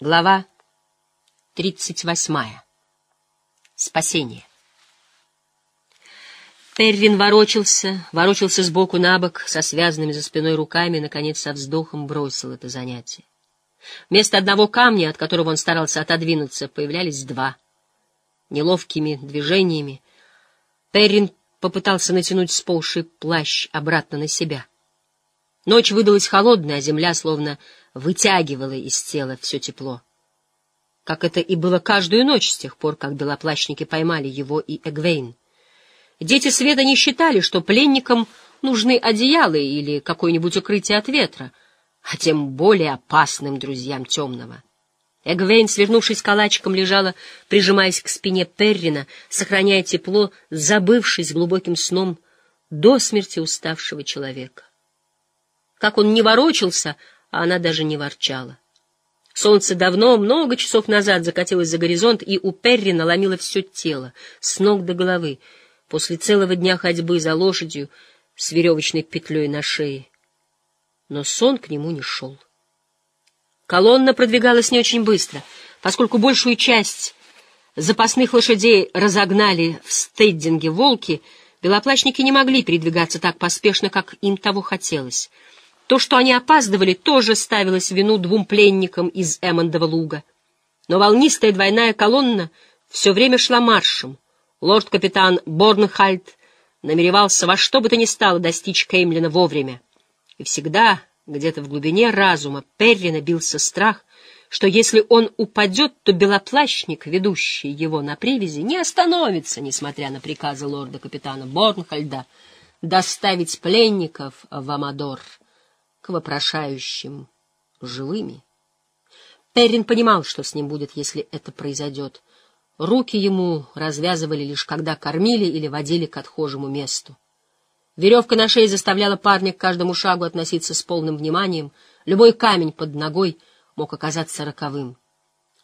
Глава тридцать восьмая. Спасение. Перрин ворочался, ворочался сбоку на бок, со связанными за спиной руками, наконец со вздохом бросил это занятие. Вместо одного камня, от которого он старался отодвинуться, появлялись два. Неловкими движениями Перрин попытался натянуть сползший плащ обратно на себя. Ночь выдалась холодная, а земля словно вытягивала из тела все тепло. Как это и было каждую ночь с тех пор, как белоплащники поймали его и Эгвейн. Дети Света не считали, что пленникам нужны одеяла или какое-нибудь укрытие от ветра, а тем более опасным друзьям темного. Эгвейн, свернувшись калачиком, лежала, прижимаясь к спине Перрина, сохраняя тепло, забывшись глубоким сном до смерти уставшего человека. Как он не ворочался, а она даже не ворчала. Солнце давно, много часов назад закатилось за горизонт, и у Перри наломило все тело, с ног до головы, после целого дня ходьбы за лошадью с веревочной петлей на шее. Но сон к нему не шел. Колонна продвигалась не очень быстро, поскольку большую часть запасных лошадей разогнали в стейдинге волки, белоплачники не могли передвигаться так поспешно, как им того хотелось — то, что они опаздывали, тоже ставилось в вину двум пленникам из Эммондова луга. Но волнистая двойная колонна все время шла маршем. Лорд-капитан Борнхальд намеревался во что бы то ни стало достичь Кеймлина вовремя. И всегда, где-то в глубине разума, Перри набился страх, что если он упадет, то белоплащник, ведущий его на привязи, не остановится, несмотря на приказы лорда-капитана Борнхальда, доставить пленников в Амадор вопрошающим живыми. Перрин понимал, что с ним будет, если это произойдет. Руки ему развязывали лишь когда кормили или водили к отхожему месту. Веревка на шее заставляла парня к каждому шагу относиться с полным вниманием. Любой камень под ногой мог оказаться роковым.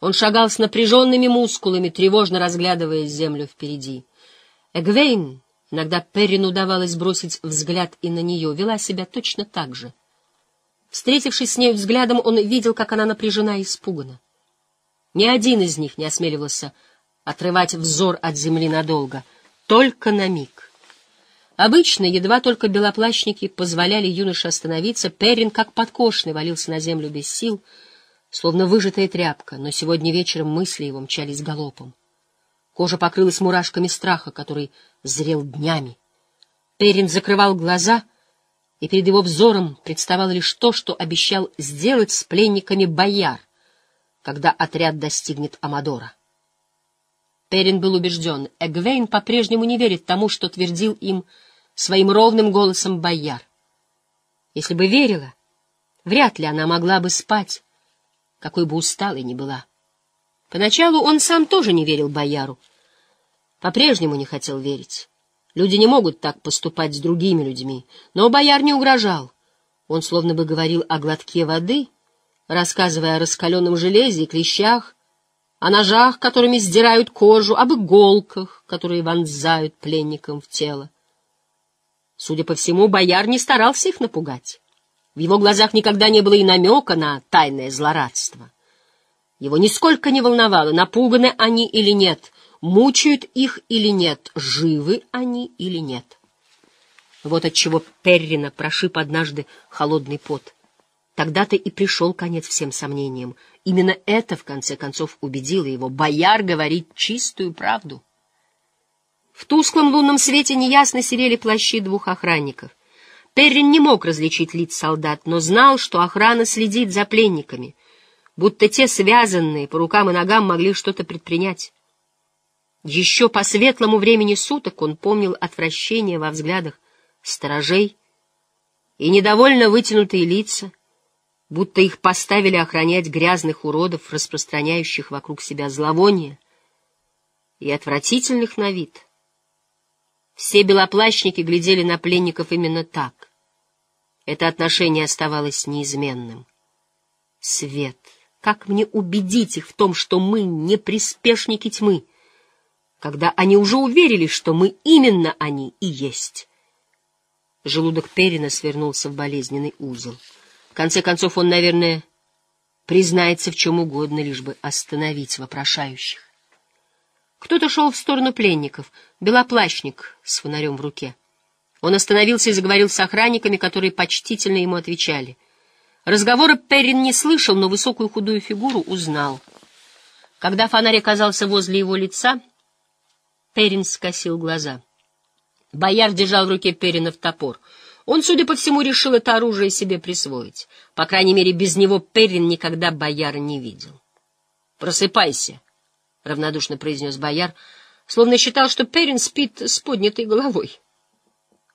Он шагал с напряженными мускулами, тревожно разглядывая землю впереди. Эгвейн, иногда Перрину удавалось бросить взгляд и на нее, вела себя точно так же — Встретившись с ней взглядом, он видел, как она напряжена и испугана. Ни один из них не осмеливался отрывать взор от земли надолго, только на миг. Обычно, едва только белоплащники позволяли юноше остановиться, Перрин, как подкошный, валился на землю без сил, словно выжатая тряпка, но сегодня вечером мысли его мчались галопом. Кожа покрылась мурашками страха, который зрел днями. Перрин закрывал глаза — и перед его взором представало лишь то, что обещал сделать с пленниками бояр, когда отряд достигнет Амадора. Перин был убежден, Эгвейн по-прежнему не верит тому, что твердил им своим ровным голосом бояр. Если бы верила, вряд ли она могла бы спать, какой бы усталой ни была. Поначалу он сам тоже не верил бояру, по-прежнему не хотел верить. Люди не могут так поступать с другими людьми. Но бояр не угрожал. Он словно бы говорил о глотке воды, рассказывая о раскаленном железе и клещах, о ножах, которыми сдирают кожу, об иголках, которые вонзают пленникам в тело. Судя по всему, бояр не старался их напугать. В его глазах никогда не было и намека на тайное злорадство. Его нисколько не волновало, напуганы они или нет, мучают их или нет, живы они или нет. Вот отчего Перрина прошиб однажды холодный пот. Тогда-то и пришел конец всем сомнениям. Именно это, в конце концов, убедило его. Бояр говорит чистую правду. В тусклом лунном свете неясно серели плащи двух охранников. Перрин не мог различить лиц солдат, но знал, что охрана следит за пленниками, будто те, связанные по рукам и ногам, могли что-то предпринять. Еще по светлому времени суток он помнил отвращение во взглядах сторожей и недовольно вытянутые лица, будто их поставили охранять грязных уродов, распространяющих вокруг себя зловоние и отвратительных на вид. Все белоплащники глядели на пленников именно так. Это отношение оставалось неизменным. Свет, как мне убедить их в том, что мы не приспешники тьмы? Когда они уже уверились, что мы именно они и есть. Желудок Перина свернулся в болезненный узел. В конце концов, он, наверное, признается в чем угодно, лишь бы остановить вопрошающих. Кто-то шел в сторону пленников, белоплащник с фонарем в руке. Он остановился и заговорил с охранниками, которые почтительно ему отвечали. Разговора Перрин не слышал, но высокую худую фигуру узнал. Когда фонарь оказался возле его лица, Перрин скосил глаза. Бояр держал в руке Перринов топор. Он, судя по всему, решил это оружие себе присвоить. По крайней мере, без него Перрин никогда бояра не видел. «Просыпайся!» — равнодушно произнес бояр, словно считал, что Перин спит с поднятой головой.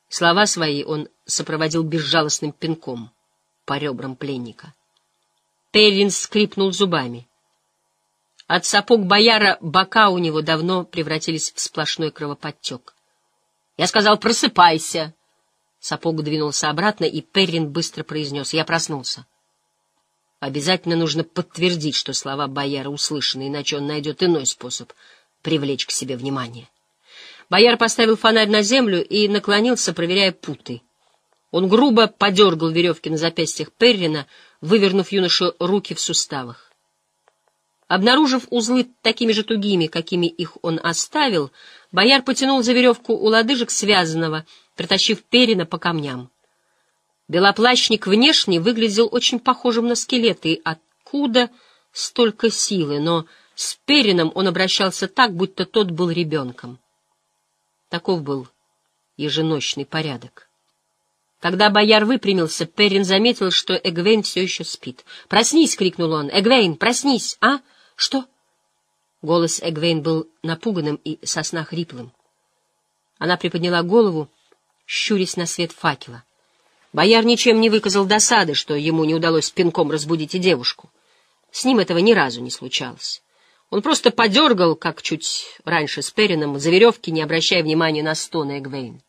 Слова свои он сопроводил безжалостным пинком по ребрам пленника. Перин скрипнул зубами. От сапог бояра бока у него давно превратились в сплошной кровоподтек. Я сказал «просыпайся». Сапог двинулся обратно, и Перрин быстро произнес «я проснулся». Обязательно нужно подтвердить, что слова бояра услышаны, иначе он найдет иной способ привлечь к себе внимание. Бояр поставил фонарь на землю и наклонился, проверяя путы. Он грубо подергал веревки на запястьях Перрина, вывернув юношу руки в суставах. Обнаружив узлы такими же тугими, какими их он оставил, бояр потянул за веревку у лодыжек связанного, притащив Перрина по камням. Белоплащник внешне выглядел очень похожим на скелет, и откуда столько силы, но с Перином он обращался так, будто тот был ребенком. Таков был еженочный порядок. Когда бояр выпрямился, Перин заметил, что Эгвейн все еще спит. «Проснись!» — крикнул он. «Эгвейн, проснись! А? Что?» Голос Эгвейн был напуганным и сосна хриплым. Она приподняла голову, щурясь на свет факела. Бояр ничем не выказал досады, что ему не удалось пинком разбудить и девушку. С ним этого ни разу не случалось. Он просто подергал, как чуть раньше с Перином, за веревки, не обращая внимания на стоны Эгвейн.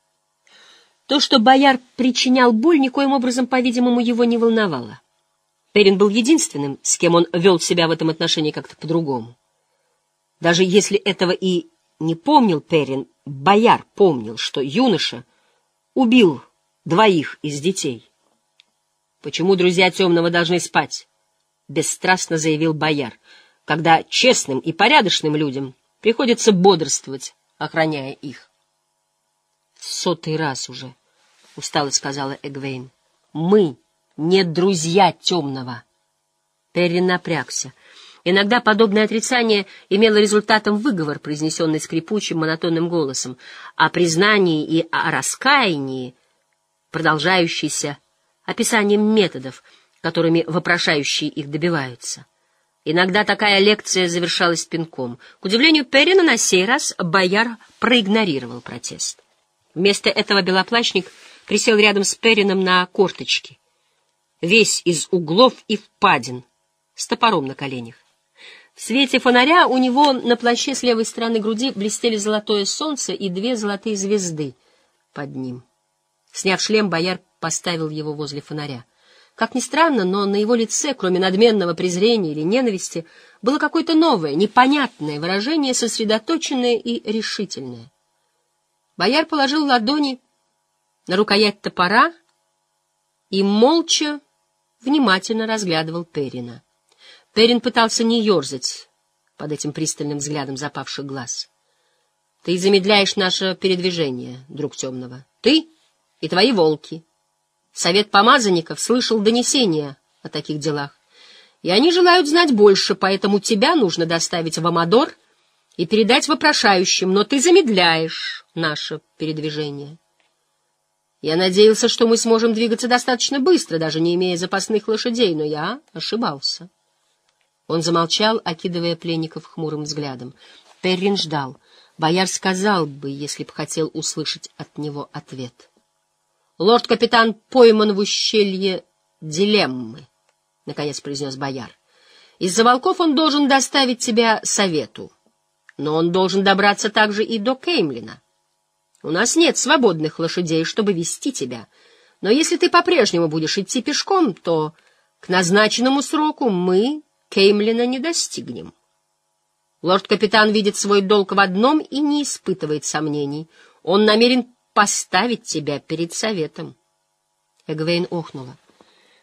То, что бояр причинял боль, никоим образом, по-видимому, его не волновало. Перин был единственным, с кем он вел себя в этом отношении как-то по-другому. Даже если этого и не помнил Перин, бояр помнил, что юноша убил двоих из детей. «Почему друзья темного должны спать?» — бесстрастно заявил бояр, когда честным и порядочным людям приходится бодрствовать, охраняя их. «В сотый раз уже», — устало сказала Эгвейн, — «мы не друзья темного». Перри напрягся. Иногда подобное отрицание имело результатом выговор, произнесенный скрипучим монотонным голосом, о признании и о раскаянии продолжающийся описанием методов, которыми вопрошающие их добиваются. Иногда такая лекция завершалась пинком. К удивлению Перрина на сей раз бояр проигнорировал протест. Вместо этого белоплащник присел рядом с Перрином на корточки, весь из углов и впадин, с топором на коленях. В свете фонаря у него на плаще с левой стороны груди блестели золотое солнце и две золотые звезды под ним. Сняв шлем, бояр поставил его возле фонаря. Как ни странно, но на его лице, кроме надменного презрения или ненависти, было какое-то новое, непонятное выражение, сосредоточенное и решительное. Бояр положил ладони на рукоять топора и молча, внимательно разглядывал Перина. Перин пытался не ерзать под этим пристальным взглядом запавших глаз. — Ты замедляешь наше передвижение, друг темного. Ты и твои волки. Совет помазанников слышал донесения о таких делах, и они желают знать больше, поэтому тебя нужно доставить в Амадор и передать вопрошающим, но ты замедляешь наше передвижение. Я надеялся, что мы сможем двигаться достаточно быстро, даже не имея запасных лошадей, но я ошибался. Он замолчал, окидывая пленников хмурым взглядом. Перрин ждал. Бояр сказал бы, если б хотел услышать от него ответ. Лорд-капитан пойман в ущелье дилеммы, — наконец произнес бояр. Из-за волков он должен доставить тебя совету, но он должен добраться также и до Кеймлина. У нас нет свободных лошадей, чтобы вести тебя, но если ты по-прежнему будешь идти пешком, то к назначенному сроку мы Кеймлина не достигнем. Лорд-капитан видит свой долг в одном и не испытывает сомнений. Он намерен поставить тебя перед советом. Эгвейн охнула.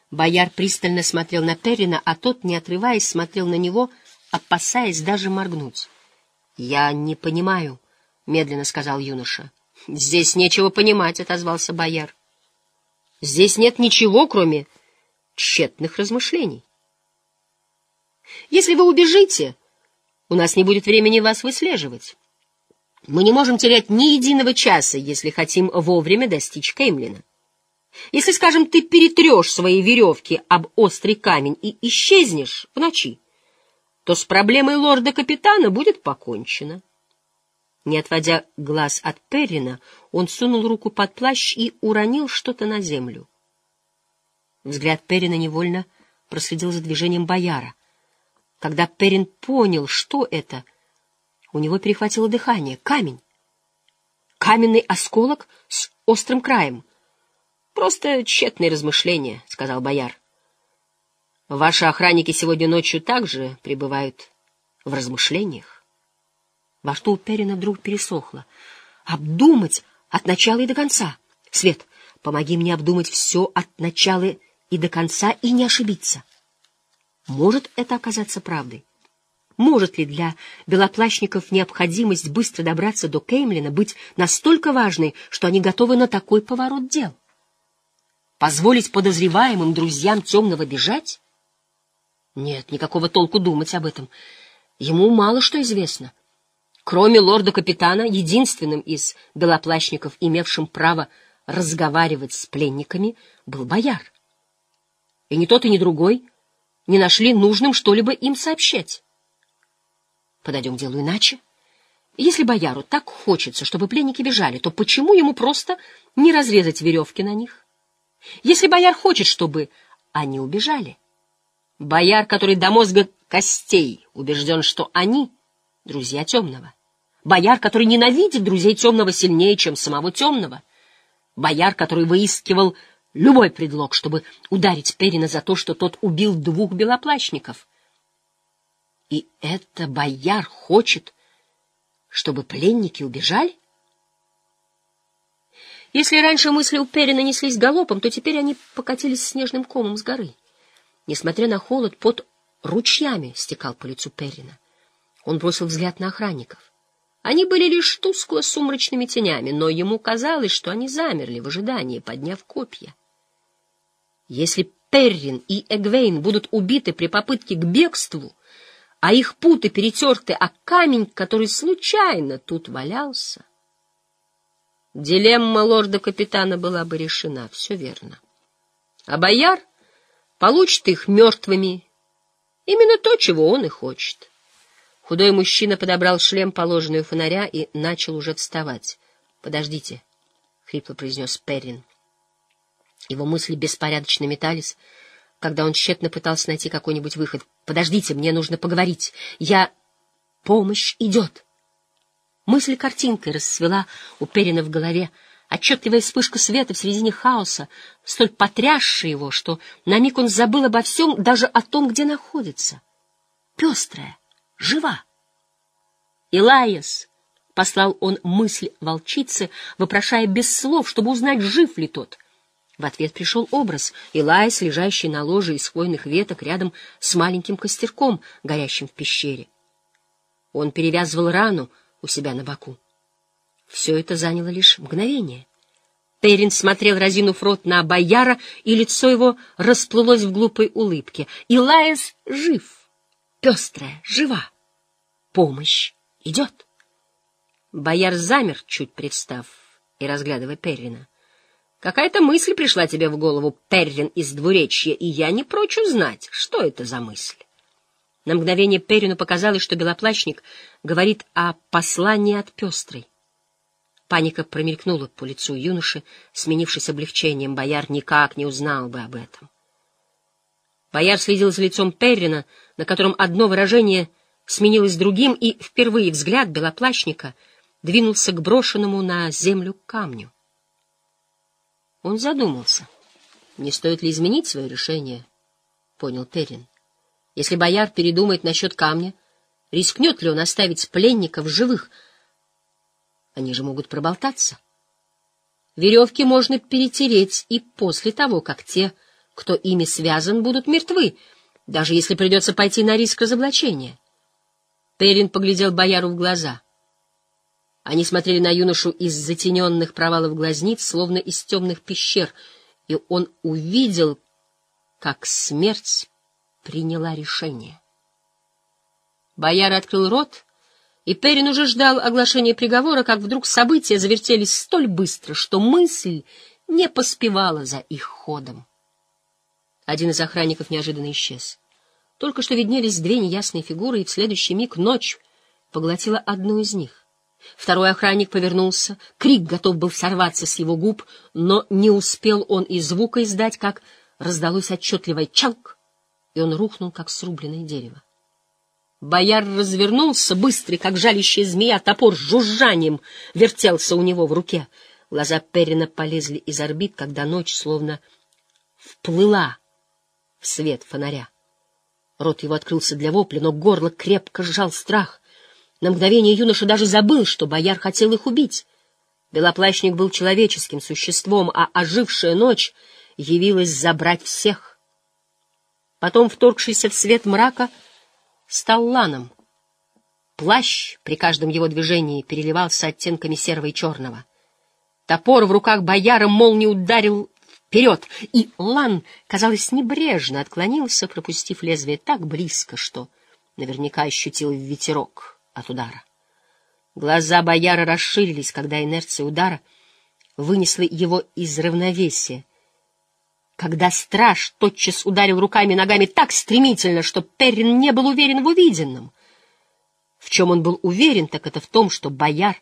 Бояр пристально смотрел на Перрина, а тот, не отрываясь, смотрел на него, опасаясь даже моргнуть. — Я не понимаю, — медленно сказал юноша. — Здесь нечего понимать, — отозвался бояр. — Здесь нет ничего, кроме тщетных размышлений. Если вы убежите, у нас не будет времени вас выслеживать. Мы не можем терять ни единого часа, если хотим вовремя достичь Кеймлина. Если, скажем, ты перетрешь свои веревки об острый камень и исчезнешь в ночи, то с проблемой лорда-капитана будет покончено. Не отводя глаз от Перрина, он сунул руку под плащ и уронил что-то на землю. Взгляд Перрина невольно проследил за движением бояра. Когда Перрин понял, что это, у него перехватило дыхание. Камень. Каменный осколок с острым краем. Просто тщетные размышления, — сказал бояр. Ваши охранники сегодня ночью также пребывают в размышлениях. Во что у Перина вдруг пересохло. Обдумать от начала и до конца. Свет, помоги мне обдумать все от начала и до конца и не ошибиться. Может это оказаться правдой? Может ли для белоплащников необходимость быстро добраться до Кеймлина быть настолько важной, что они готовы на такой поворот дел? Позволить подозреваемым друзьям темного бежать? Нет, никакого толку думать об этом. Ему мало что известно. Кроме лорда-капитана, единственным из белоплащников, имевшим право разговаривать с пленниками, был бояр. И ни тот, и ни другой не нашли нужным что-либо им сообщать. Подойдем к делу иначе. Если бояру так хочется, чтобы пленники бежали, то почему ему просто не разрезать веревки на них? Если бояр хочет, чтобы они убежали, бояр, который до мозга костей убежден, что они — друзья темного, бояр, который ненавидит друзей темного сильнее, чем самого темного, бояр, который выискивал любой предлог, чтобы ударить Перина за то, что тот убил двух белоплащников. И это бояр хочет, чтобы пленники убежали? Если раньше мысли у Перина неслись галопом, то теперь они покатились снежным комом с горы. Несмотря на холод, под ручьями стекал по лицу Перина. Он бросил взгляд на охранников. Они были лишь тускло сумрачными тенями, но ему казалось, что они замерли в ожидании, подняв копья. Если Перрин и Эгвейн будут убиты при попытке к бегству, а их путы перетерты о камень, который случайно тут валялся, Дилемма лорда-капитана была бы решена, все верно. А бояр получит их мертвыми. Именно то, чего он и хочет. Худой мужчина подобрал шлем, положенный у фонаря, и начал уже вставать. — Подождите, — хрипло произнес Перрин. Его мысли беспорядочно метались, когда он тщетно пытался найти какой-нибудь выход. — Подождите, мне нужно поговорить. Я... Помощь идет. Мысль картинкой расцвела у Перина в голове, отчетливая вспышка света в середине хаоса, столь потрясшая его, что на миг он забыл обо всем, даже о том, где находится. Пестрая, жива. «Илайас!» — послал он мысль волчицы, вопрошая без слов, чтобы узнать, жив ли тот. В ответ пришел образ Илайс, лежащий на ложе из хвойных веток рядом с маленьким костерком, горящим в пещере. Он перевязывал рану, у себя на боку. Все это заняло лишь мгновение. Перин смотрел, разинув рот на бояра, и лицо его расплылось в глупой улыбке. Илаес жив, пестрая, жива. Помощь идет. Бояр замер, чуть представ и разглядывая Перрина. Какая-то мысль пришла тебе в голову, Перрин из двуречья, и я не прочь узнать, что это за мысль. На мгновение Перину показалось, что белоплащник говорит о послании от пестрой. Паника промелькнула по лицу юноши, сменившись облегчением. Бояр никак не узнал бы об этом. Бояр следил за лицом Перрина, на котором одно выражение сменилось другим, и впервые взгляд белоплащника двинулся к брошенному на землю камню. Он задумался, не стоит ли изменить свое решение, — понял Перрин. Если бояр передумает насчет камня, рискнет ли он оставить пленников живых? Они же могут проболтаться. Веревки можно перетереть и после того, как те кто ими связан, будут мертвы, даже если придется пойти на риск разоблачения. Перин поглядел бояру в глаза. Они смотрели на юношу из затененных провалов глазниц, словно из темных пещер, и он увидел, как смерть приняла решение. Бояр открыл рот, и Перин уже ждал оглашения приговора, как вдруг события завертелись столь быстро, что мысль не поспевала за их ходом. Один из охранников неожиданно исчез. Только что виднелись две неясные фигуры, и в следующий миг ночь поглотила одну из них. Второй охранник повернулся, крик готов был сорваться с его губ, но не успел он и звука издать, как раздалось отчетливое «чанк», и он рухнул, как срубленное дерево. Бояр развернулся, быстрый, как жалящая змея, топор с жужжанием вертелся у него в руке. Глаза Перина полезли из орбит, когда ночь словно вплыла в свет фонаря. Рот его открылся для вопля, но горло крепко сжал страх. На мгновение юноша даже забыл, что бояр хотел их убить. Белоплащник был человеческим существом, а ожившая ночь явилась забрать всех. Потом, вторгшийся в свет мрака, — стал ланом. Плащ при каждом его движении переливался оттенками серого и черного. Топор в руках бояра молнией ударил вперед, и лан, казалось, небрежно отклонился, пропустив лезвие так близко, что наверняка ощутил ветерок от удара. Глаза бояра расширились, когда инерция удара вынесла его из равновесия, когда страж тотчас ударил руками и ногами так стремительно, что Перрин не был уверен в увиденном. В чем он был уверен, так это в том, что бояр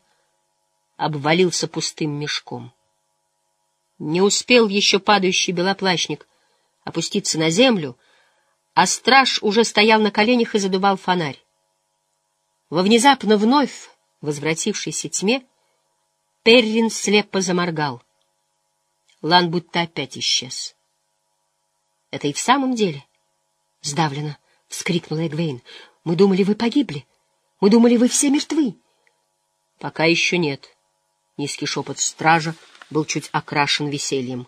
обвалился пустым мешком. Не успел еще падающий белоплащник опуститься на землю, а страж уже стоял на коленях и задувал фонарь. Во внезапно вновь возвратившейся тьме Перрин слепо заморгал. Лан будто опять исчез. Это и в самом деле? Сдавленно вскрикнула Эгвейн. Мы думали, вы погибли. Мы думали, вы все мертвы. Пока еще нет. Низкий шепот стража был чуть окрашен весельем.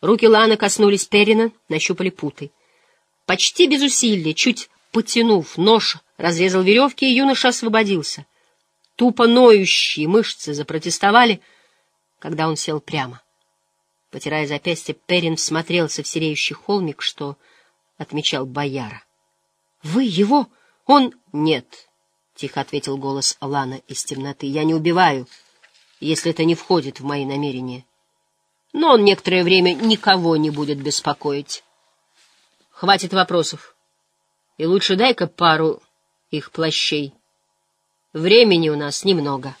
Руки Ланы коснулись Перина, нащупали путы. Почти без усилия, чуть потянув нож, разрезал веревки, и юноша освободился. Тупо ноющие мышцы запротестовали, когда он сел прямо. Потирая запястье, Перин всмотрелся в сереющий холмик, что отмечал бояра. — Вы его? Он... — Нет, — тихо ответил голос Алана из темноты. — Я не убиваю, если это не входит в мои намерения. Но он некоторое время никого не будет беспокоить. Хватит вопросов. И лучше дай-ка пару их плащей. Времени у нас немного.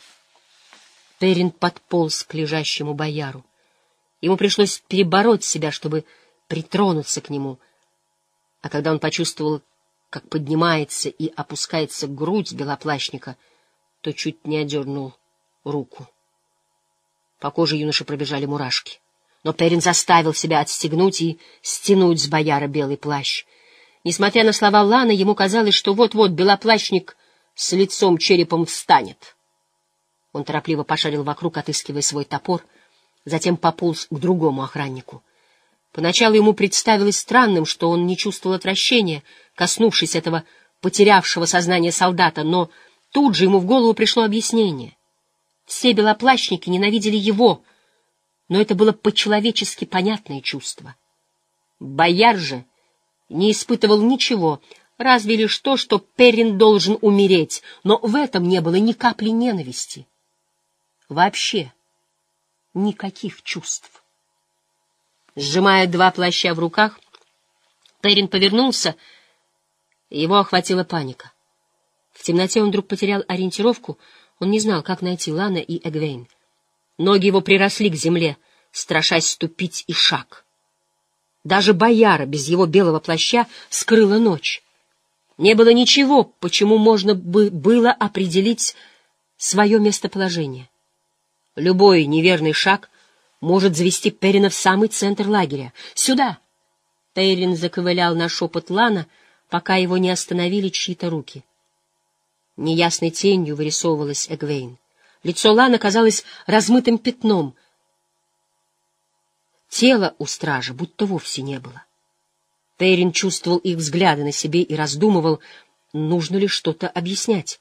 Перин подполз к лежащему бояру. Ему пришлось перебороть себя, чтобы притронуться к нему. А когда он почувствовал, как поднимается и опускается грудь белоплащника, то чуть не одернул руку. По коже юноши пробежали мурашки. Но Перин заставил себя отстегнуть и стянуть с бояра белый плащ. Несмотря на слова Ланы, ему казалось, что вот-вот белоплащник с лицом черепом встанет. Он торопливо пошарил вокруг, отыскивая свой топор — затем пополз к другому охраннику. Поначалу ему представилось странным, что он не чувствовал отвращения, коснувшись этого потерявшего сознание солдата, но тут же ему в голову пришло объяснение. Все белоплащники ненавидели его, но это было по-человечески понятное чувство. Бояр же не испытывал ничего, разве лишь то, что Перрин должен умереть, но в этом не было ни капли ненависти. Вообще никаких чувств. Сжимая два плаща в руках, Перин повернулся, его охватила паника. В темноте он вдруг потерял ориентировку, он не знал, как найти Лана и Эгвейн. Ноги его приросли к земле, страшась ступить и шаг. Даже бояра без его белого плаща скрыла ночь. Не было ничего, почему можно бы было определить свое местоположение. Любой неверный шаг может завести Перина в самый центр лагеря. Сюда! Перин заковылял на шепот Лана, пока его не остановили чьи-то руки. Неясной тенью вырисовывалась Эгвейн. Лицо Лана казалось размытым пятном. Тела у стража будто вовсе не было. Перин чувствовал их взгляды на себе и раздумывал, нужно ли что-то объяснять.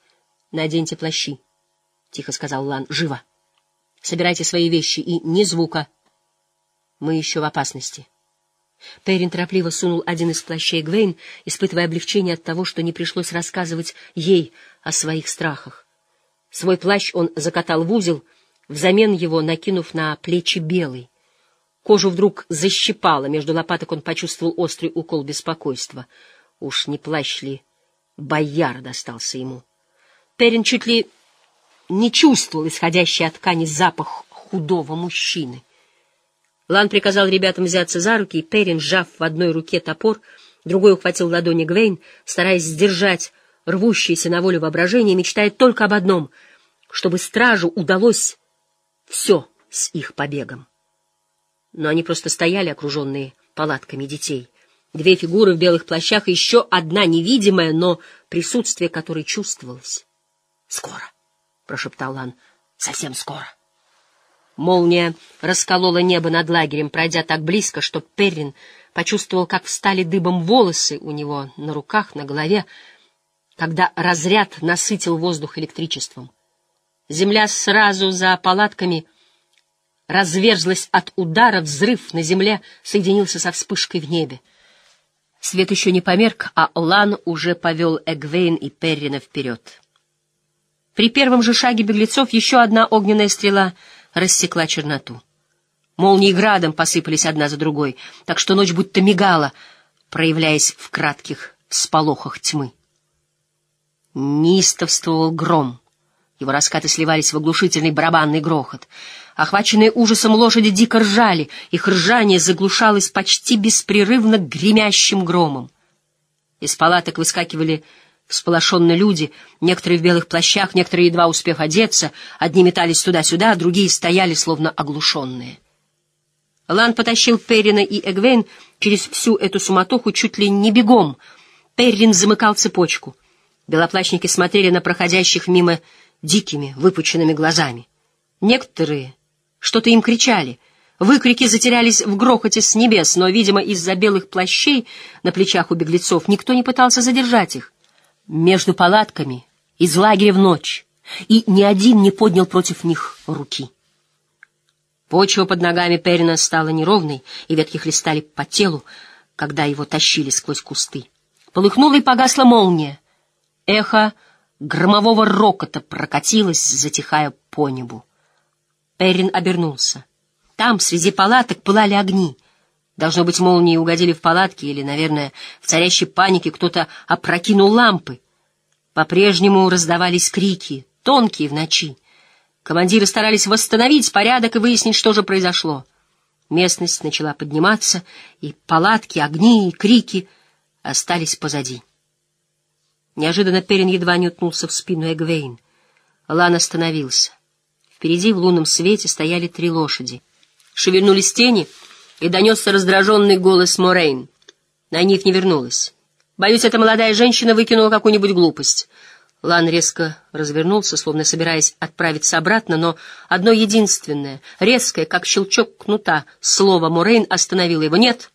«Наденьте плащи», — тихо сказал Лан. «Живо! Собирайте свои вещи и ни звука. Мы еще в опасности». Перин торопливо сунул один из плащей Гвейн, испытывая облегчение от того, что не пришлось рассказывать ей о своих страхах. Свой плащ он закатал в узел, взамен его накинув на плечи белый. Кожу вдруг защипало, между лопаток он почувствовал острый укол беспокойства. Уж не плащ ли бояр достался ему? Перин чуть ли не чувствовал исходящий от ткани запах худого мужчины. Лан приказал ребятам взяться за руки, и Перин, сжав в одной руке топор, другой ухватил ладони Гвейн, стараясь сдержать рвущееся на волю воображение, мечтает только об одном — чтобы стражу удалось все с их побегом. Но они просто стояли, окруженные палатками детей. Две фигуры в белых плащах и еще одна невидимая, но присутствие которой чувствовалось. — Скоро, — прошептал Лан, — совсем скоро. Молния расколола небо над лагерем, пройдя так близко, что Перрин почувствовал, как встали дыбом волосы у него на руках, на голове, когда разряд насытил воздух электричеством. Земля сразу за палатками разверзлась от удара, взрыв на земле соединился со вспышкой в небе. Свет еще не померк, а Лан уже повел Эгвейн и Перрина вперед. При первом же шаге беглецов еще одна огненная стрела рассекла черноту. Молнии градом посыпались одна за другой, так что ночь будто мигала, проявляясь в кратких всполохах тьмы. Неистовствовал гром — его раскаты сливались в оглушительный барабанный грохот. Охваченные ужасом лошади дико ржали, их ржание заглушалось почти беспрерывно гремящим громом. Из палаток выскакивали всполошенные люди, некоторые в белых плащах, некоторые, едва успев одеться, одни метались туда-сюда, другие стояли, словно оглушенные. Лан потащил Перрина и Эгвейн через всю эту суматоху чуть ли не бегом. Перрин замыкал цепочку. Белоплащники смотрели на проходящих мимо дикими, выпученными глазами. Некоторые что-то им кричали. Выкрики затерялись в грохоте с небес, но, видимо, из-за белых плащей на плечах у беглецов никто не пытался задержать их. Между палатками, из лагеря в ночь, и ни один не поднял против них руки. Почва под ногами Перина стала неровной, и ветки хлестали по телу, когда его тащили сквозь кусты. Полыхнула и погасла молния. Эхо громового рокота прокатилась, затихая по небу. Перрин обернулся. Там, среди палаток, пылали огни. Должно быть, молнии угодили в палатки, или, наверное, в царящей панике кто-то опрокинул лампы. По-прежнему раздавались крики, тонкие в ночи. Командиры старались восстановить порядок и выяснить, что же произошло. Местность начала подниматься, и палатки, огни и крики остались позади. Неожиданно Перин едва не утнулся в спину Эгвейн. Лан остановился. Впереди в лунном свете стояли три лошади. Шевельнулись тени, и донесся раздраженный голос Морейн. На них не вернулась. Боюсь, эта молодая женщина выкинула какую-нибудь глупость. Лан резко развернулся, словно собираясь отправиться обратно, но одно единственное, резкое, как щелчок кнута, слово Морейн остановило его. «Нет!»